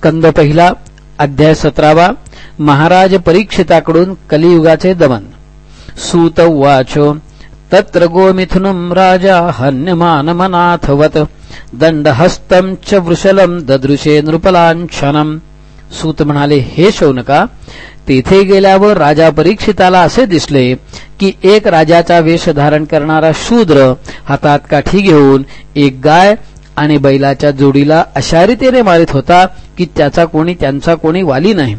स्कंद पहिला अध्याय सतरावा महाराज परीक्षिताकडून कलियुगाचे दमन. सूत उवाच तत्र गोमिथुनम राजा हन्यमानमनाथवत दंडहस्तं च वृषलम ददृशे नृपलांछनम सूत म्हणाले हे शौनका तेथे गेल्यावर राजा परीक्षिताला असे दिसले की एक राजाचा वेश धारण करणारा शूद्र हातात काठी घेऊन एक गाय आणि बैलाच्या जोडीला अशा रीतीने मारित होता की त्याचा कोणी त्यांचा कोणी वाली नाही.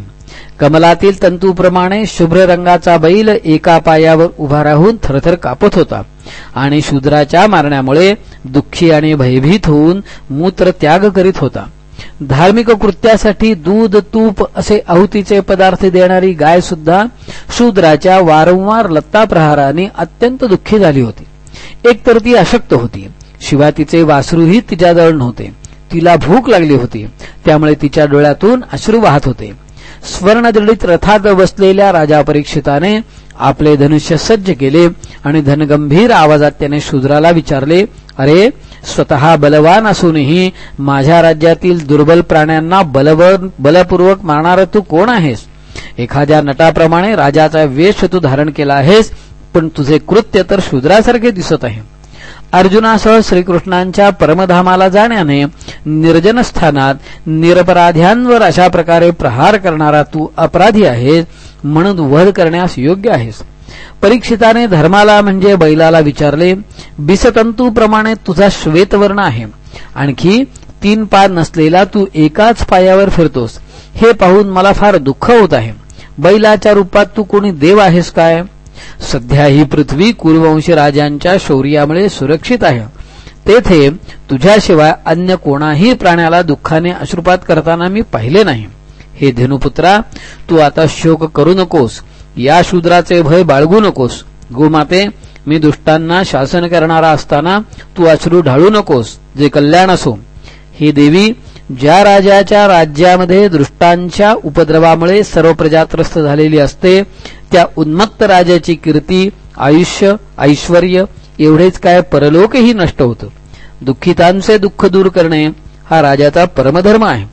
कमलातील तंतूप्रमाणे शुभ्र रंगाचा बैल एका पायावर उभा राहून थरथर कापत होता. आणि शूद्राच्या मारण्यामुळे दुःखी आणि भयभीत होऊन मूत्र त्याग करीत होता. धार्मिक कृत्यासाठी दूध तूप असे आहुतीचे पदार्थ देणारी गाय सुद्धा शूद्राच्या वारंवार लत्ता प्रहाराने अत्यंत दुःखी झाली होती. एकतर ती अशक्त होती. शिवाय तिचे वासरूही तिच्याजवळ नव्हते. तिला भूक लागली होती. त्यामुळे तिच्या डोळ्यातून अश्रू वाहत होते. स्वर्णदृढीत रथात बसलेल्या राजा परीक्षिताने आपले धनुष्य सज्ज केले आणि धनगंभीर आवाजात त्याने शूद्राला विचारले अरे स्वतः बलवान असूनही माझ्या राज्यातील दुर्बल प्राण्यांना बलपूर्वक मारणार तू कोण आहेस? एखाद्या नटाप्रमाणे राजाचा वेश तू धारण केला आहेस पण तुझे कृत्य तर शूद्रासारखे दिसत आहे. अर्जुनासह श्रीकृष्णांच्या परमधामाला जाण्याने निर्जन स्थानात निरपराध्यांवर अशा प्रकारे प्रहार करणारा तू अपराधी आहेस म्हणून वध करण्यास योग्य आहेस. परीक्षिताने धर्माला म्हणजे बैलाला विचारले बिसतंतूप्रमाणे तुझा श्वेतवर्ण आहे. आणखी तीन पाय नसलेला तू एकाच पायावर फिरतोस. हे पाहून मला फार दुःख होत आहे. बैलाच्या रूपात तू कोणी देव आहेस काय? सध्या ही पृथ्वी कुरुवंश राजांच्या शौर्यामुळे सुरक्षित आहे. तेथे तुझ्याशिवाय अन्य कोणाही प्राण्याला दुःखाने अश्रुपात करताना मी पाहिले नाही. हे धेनुपुत्रा तू आता शोक करू नकोस. या शूद्राचे भय बाळगू नकोस. गोमाते मी दुष्टांना शासन करणारा असताना तू अश्रू ढाळू नकोस. जे कल्याण असो. हे देवी ज्या राजाच्या राज्यामध्ये दृष्टांच्या उपद्रवामुळे सर्व प्रजात्रस्त झालेली असते त्या उन्मत्त राजाची कीर्ती आयुष्य ऐश्वर एवढेच काय परलोकही नष्ट होतं. दुःखितांचे दुःख दूर करणे हा राजाचा परमधर्म आहे.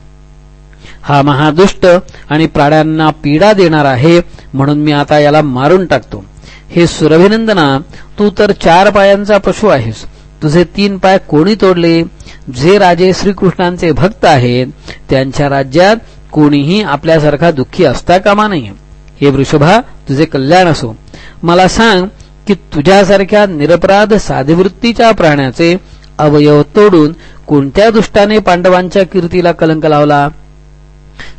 हा महादुष्ट आणि प्राण्यांना पीडा देणार आहे म्हणून मी आता याला मारून टाकतो. हे सुरभिनंदना तू तर चार पायांचा पशु आहेस. तुझे तीन पाय कोणी तोडले? जे राजे श्रीकृष्णांचे भक्त आहेत त्यांच्या राज्यात कोणीही आपल्यासारखा दुःखी असता कामा नाही हे वृषभा तुझे कल्याण असो. मला सांग की तुझ्यासारख्या निरपराध साधवृत्तीच्या प्राण्याचे अवयव तोडून कोणत्या दुष्टाने पांडवांच्या कीर्तीला कलंक लावला?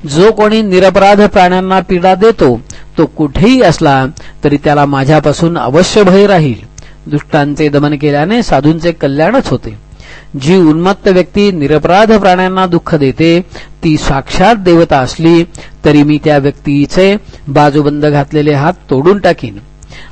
जो कोणी निरपराध प्राण्यांना पीडा देतो तो कुठेही असला तरी त्याला माझ्यापासून अवश्य भय राहील. दुष्टांचे दमन केल्याने साधूंचे कल्याणच होते. जी उन्मत्त व्यक्ती निरपराध प्राण्यांना दुःख देते ती साक्षात देवता असली तरी मी त्या व्यक्तीचे बाजूबंद घातलेले हात तोडून टाकीन.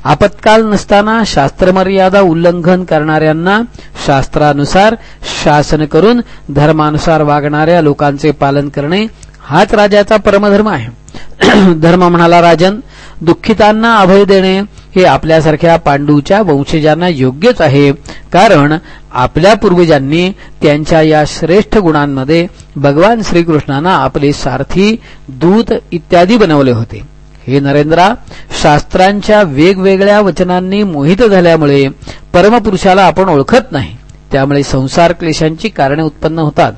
आपत्काल नसताना शास्त्रमर्यादा उल्लंघन करणाऱ्यांना शास्त्रानुसार शासन करून धर्मानुसार वागणाऱ्या लोकांचे पालन करणे हाच राजाचा परमधर्म आहे. धर्म म्हणाला राजन दुःखितांना अभय देणे हे आपल्यासारख्या पांडूच्या वंशजांना योग्यच आहे. कारण आपल्या पूर्वजांनी त्यांच्या या श्रेष्ठ गुणांमध्ये भगवान श्रीकृष्णांना आपले सारथी दूत इत्यादी बनवले होते. हे नरेंद्रा शास्त्रांच्या वेगवेगळ्या वचनांनी मोहित झाल्यामुळे परमपुरुषाला आपण ओळखत नाही. त्यामुळे संसार क्लेशांची कारणे उत्पन्न होतात.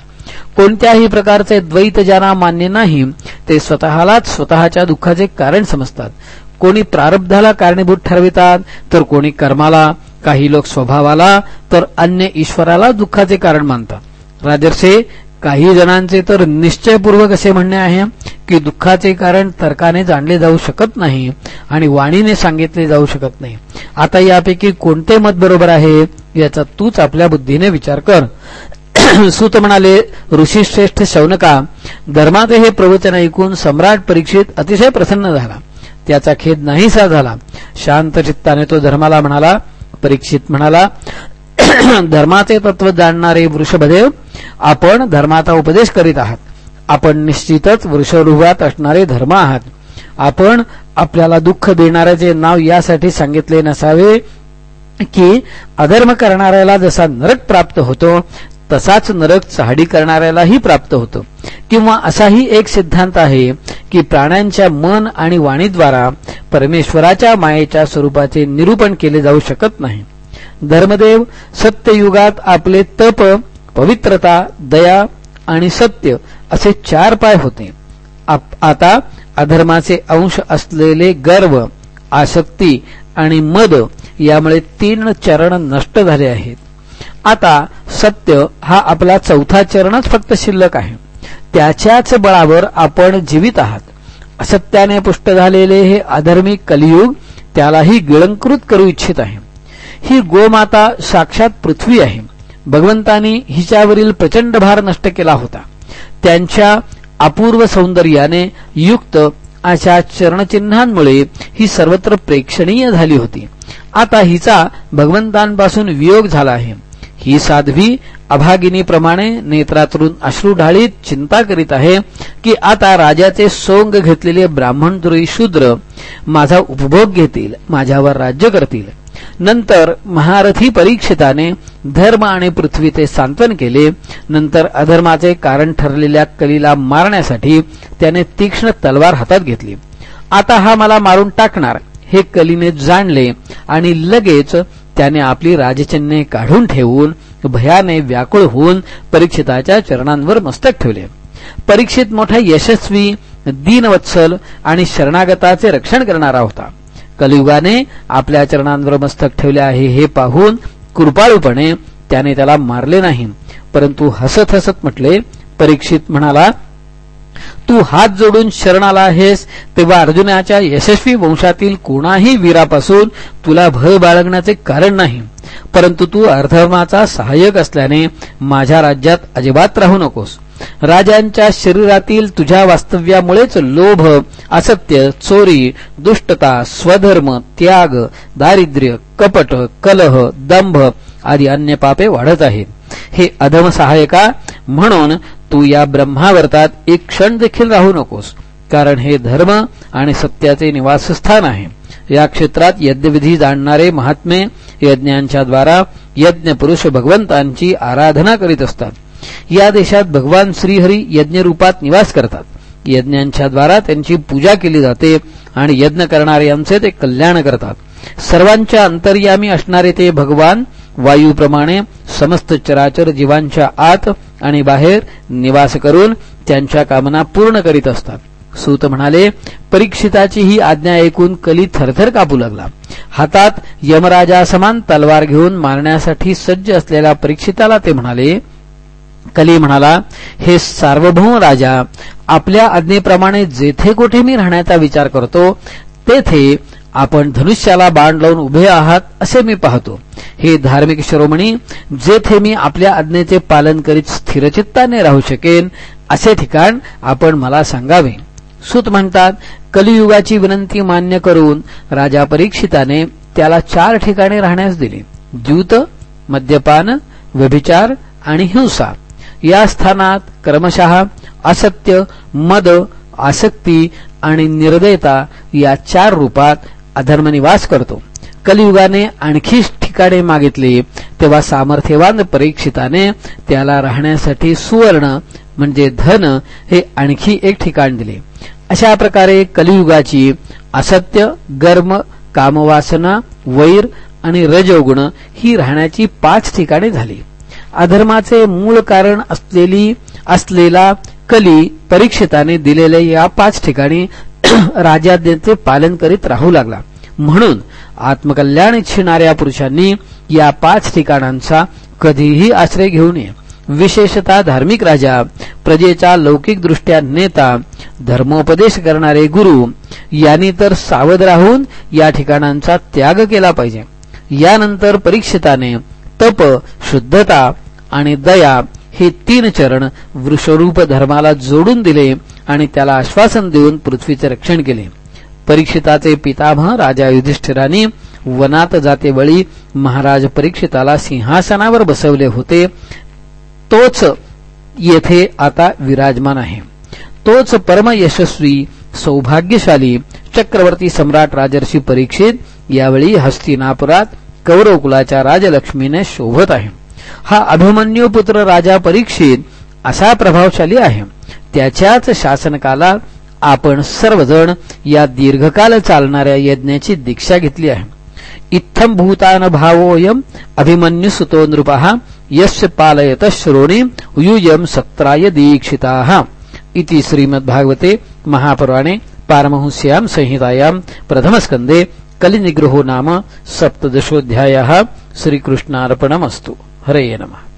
कोणत्याही प्रकारचे द्वैत ज्यांना मान्य नाही ते स्वतःलाच स्वतःच्या दुःखाचे कारण समजतात. कोणी प्रारब्धाला कारणीभूत ठरवितात तर कोणी कर्माला काही लोक स्वभावाला तर अन्य ईश्वराला दुःखाचे कारण मानतात. राजर्षे काही जणांचे तर निश्चयपूर्वक असे म्हणणे आहे की दुःखाचे कारण तर्काने जाणले जाऊ शकत नाही आणि वाणीने सांगितले जाऊ शकत नाही. आता यापैकी कोणते मत बरोबर आहे याचा तूच आपल्या बुद्धीने विचार कर. सूत म्हणाले ऋषीश्रेष्ठ शौनका धर्मात हे प्रवचन ऐकून सम्राट परीक्षित अतिशय प्रसन्न झाला. त्याचा खेद नाहीसा झाला. शांत चित्ताने तो धर्माला म्हणाला परीक्षित म्हणाला धर्माचे तत्व जाणणारे वृषभदेव आपण धर्माचा उपदेश करीत आहात. आपण निश्चितच वृषभृवात असणारे धर्म आहात. आपण आपल्याला दुःख देणाऱ्याचे नाव यासाठी सांगितले नसावे की अधर्म करणाऱ्याला जसा नरक प्राप्त होतो तसाच नरक चहाडी करणाऱ्यालाही प्राप्त होतो. किंवा असाही एक सिद्धांत आहे की प्राण्यांच्या मन आणि वाणीद्वारा परमेश्वराच्या मायेच्या स्वरूपाचे निरूपण केले जाऊ शकत नाही. धर्मदेव सत्ययुगात आपले तप पवित्रता दया आणि सत्य असे चार पाय होते. आता अधर्माचे अंश असलेले गर्व आसक्ती आणि मद यामुळे तीन चरण नष्ट झाले आहेत. आता सत्य हा आपला चौथा चरणच फक्त शिल्लक आहे. त्याच्याच बळावर आपण जीवित आहात. असत्याने पुष्ट झालेले हे अधर्मिक कलियुग त्यालाही गिळंकृत करू इच्छित आहे. ही गोमाता साक्षात पृथ्वी आहे. भगवंतानी हिच्यावरील प्रचंड भार नष्ट केला होता. त्यांच्या अपूर्व सौंदर्याने युक्त अशा चरणचिन्हांमुळे ही सर्वत्र प्रेक्षणीय झाली होती. आता हिचा भगवंतांपासून वियोग झाला आहे. ही साध्वी अभागिनीप्रमाणे नेत्रातून अश्रू ढाळीत चिंता करीत आहे की आता राजाचे सोंग घेतलेले ब्राह्मण शूद्र माझा उपभोग घेतील माझ्यावर राज्य करतील. नंतर महारथी परीक्षिताने धर्म आणि पृथ्वीचे सांत्वन केले. नंतर अधर्माचे कारण ठरलेल्या कलीला मारण्यासाठी त्याने तीक्ष्ण तलवार हातात घेतली. आता हा मला मारून टाकणार हे कलीने जाणले आणि लगेच त्याने आपली राजचिन्हे काढून ठेवून भयाने व्याकुळ होऊन परीक्षिताच्या चरणांवर मस्तक ठेवले. परीक्षित मोठा यशस्वी दीनवत्सल आणि शरणागताचे रक्षण करणारा होता. कलियुगाने आपल्या चरणांवर मस्तक ठेवले आहे हे पाहून कृपाळूपणे त्याने त्याला मारले नाही. परंतु हसत हसत म्हटले परीक्षित म्हणाला तू हात जोडून शरणाला आहेस तेव्हा अर्जुनाच्या यशस्वी वंशातील कोणाही वीरापासून तुला भय बाळगण्याचे कारण नाही. परंतु तू अर्धर्माचा सहाय्यक असल्याने माझ्या राज्यात अजिबात राहू नकोस. राजांच्या शरीरातील तुझ्या वास्तव्यामुळेच लोभ असत्य चोरी दुष्टता स्वधर्म त्याग दारिद्र्य कपट कलह दंभ आदी अन्य पापे वाढत आहेत. हे अधम सहाय्यका म्हणून तू या ब्रह्मावर्तात एक क्षण देखील राहू नकोस कारण हे धर्म आणि सत्याचे निवासस्थान आहे. या क्षेत्रात यज्ञविधी जाणणारे महात्मे यज्ञांच्या द्वारा यज्ञ पुरुष भगवंतांची आराधना करीत असतात. या देशात भगवान श्रीहरी यज्ञ रूपात निवास करतात. यज्ञांच्या द्वारा त्यांची पूजा केली जाते आणि यज्ञ करणाऱ्यांचे ते कल्याण करतात. सर्वांच्या अंतर्यामी असणारे ते भगवान वायूप्रमाणे समस्त चराचर जीवांच्या आत आणि बाहेर निवास करून त्यांच्या कामना पूर्ण करीत असतात. सूत म्हणाले परीक्षिताची ही आज्ञा ऐकून कली थरथर कापू लागला. हातात यमराजा समान तलवार घेऊन मारण्यासाठी सज्ज असलेल्या परीक्षिताला ते म्हणाले कली म्हणाला हे सार्वभौम राजा आपल्या आज्ञेप्रमाणे जेथे कोठे मी राहण्याचा विचार करतो तेथे आपण धनुष्याला बाण लावून उभे आहात असे मी पाहतो. हे धार्मिक शिरोमणी जेथे मी आपल्या आज्ञेचे पालन करीत स्थिरचित्ताने राहू शकेन असे ठिकाण आपण मला सांगावे. सुत म्हणतात कलियुगाची विनंती मान्य करून राजा परीक्षिताने त्याला चार ठिकाणी राहण्यास दिले. द्यूत मद्यपान व्यभिचार आणि हिंसा. या स्थानात क्रमशः असत्य मद आसक्ती आणि निर्दयता या चार रूपात अधर्म वास करतो. कलियुगाने आणखी ठिकाणे मागितली तेव्हा सामर्थ्यवान परीक्षिताने त्याला राहण्यासाठी सुवर्ण म्हणजे धन हे आणखी एक ठिकाण दिले. अशा प्रकारे कलियुगाची असत्य गर्म कामवासना वैर आणि रजोगुण ही राहण्याची पाच ठिकाणे झाली. अधर्माचे मूळ कारण असलेली असलेला कली परीक्षिताने दिलेल्या या पाच ठिकाणी राजाज्ञेचे पालन करीत राहू लागला. म्हणून आत्मकल्याण इच्छिणाऱ्या पुरुषांनी या पाच ठिकाणांचा कधीही आश्रय घेऊ नये. विशेषतः धार्मिक राजा प्रजेचा लौकिक दृष्ट्या नेता धर्मोपदेश करणारे गुरु यांनी तर सावध राहून या ठिकाणांचा त्याग केला पाहिजे. यानंतर परीक्षिताने तप शुद्धता आणि दया हे तीन चरण वृषरूप धर्माला जोडून दिले आणि त्याला आश्वासन देऊन पृथ्वीचे रक्षण केले. परीक्षिताचे पितामह राजा युधिष्ठिराने वनात जातेवेळी महाराज परीक्षिताला सिंहासनावर बसवले होते. तोच येथे आता विराजमान आहे. तोच परम यशस्वी सौभाग्यशाली चक्रवर्ती सम्राट राजर्षी परीक्षित यावेळी हस्तिनापुरात कौरवकुलाच्या राजलक्ष्मीने शोभत आहे. हा अभिमन्यू पुत्र राजा परीक्षित असा प्रभावशाली आहे. त्याच्याच शासनकाला आपण सर्वजण या दीर्घकाल चालणाऱ्या यज्ञाची दीक्षा घेतली आहे. इत्थम भूतान भावोयम अभिमन्युसुतो नृपः यस्य पालयत श्रोणी युयम सत्राय दीक्षिता। इति श्रीमद्भागवते महापुराणे पारमहंस्यां संहितायां प्रथमस्कंदे कलिनिग्रहो नाम सप्तदशोऽध्यायः। श्रीकृष्णार्पणमस्तु। हरे नमः।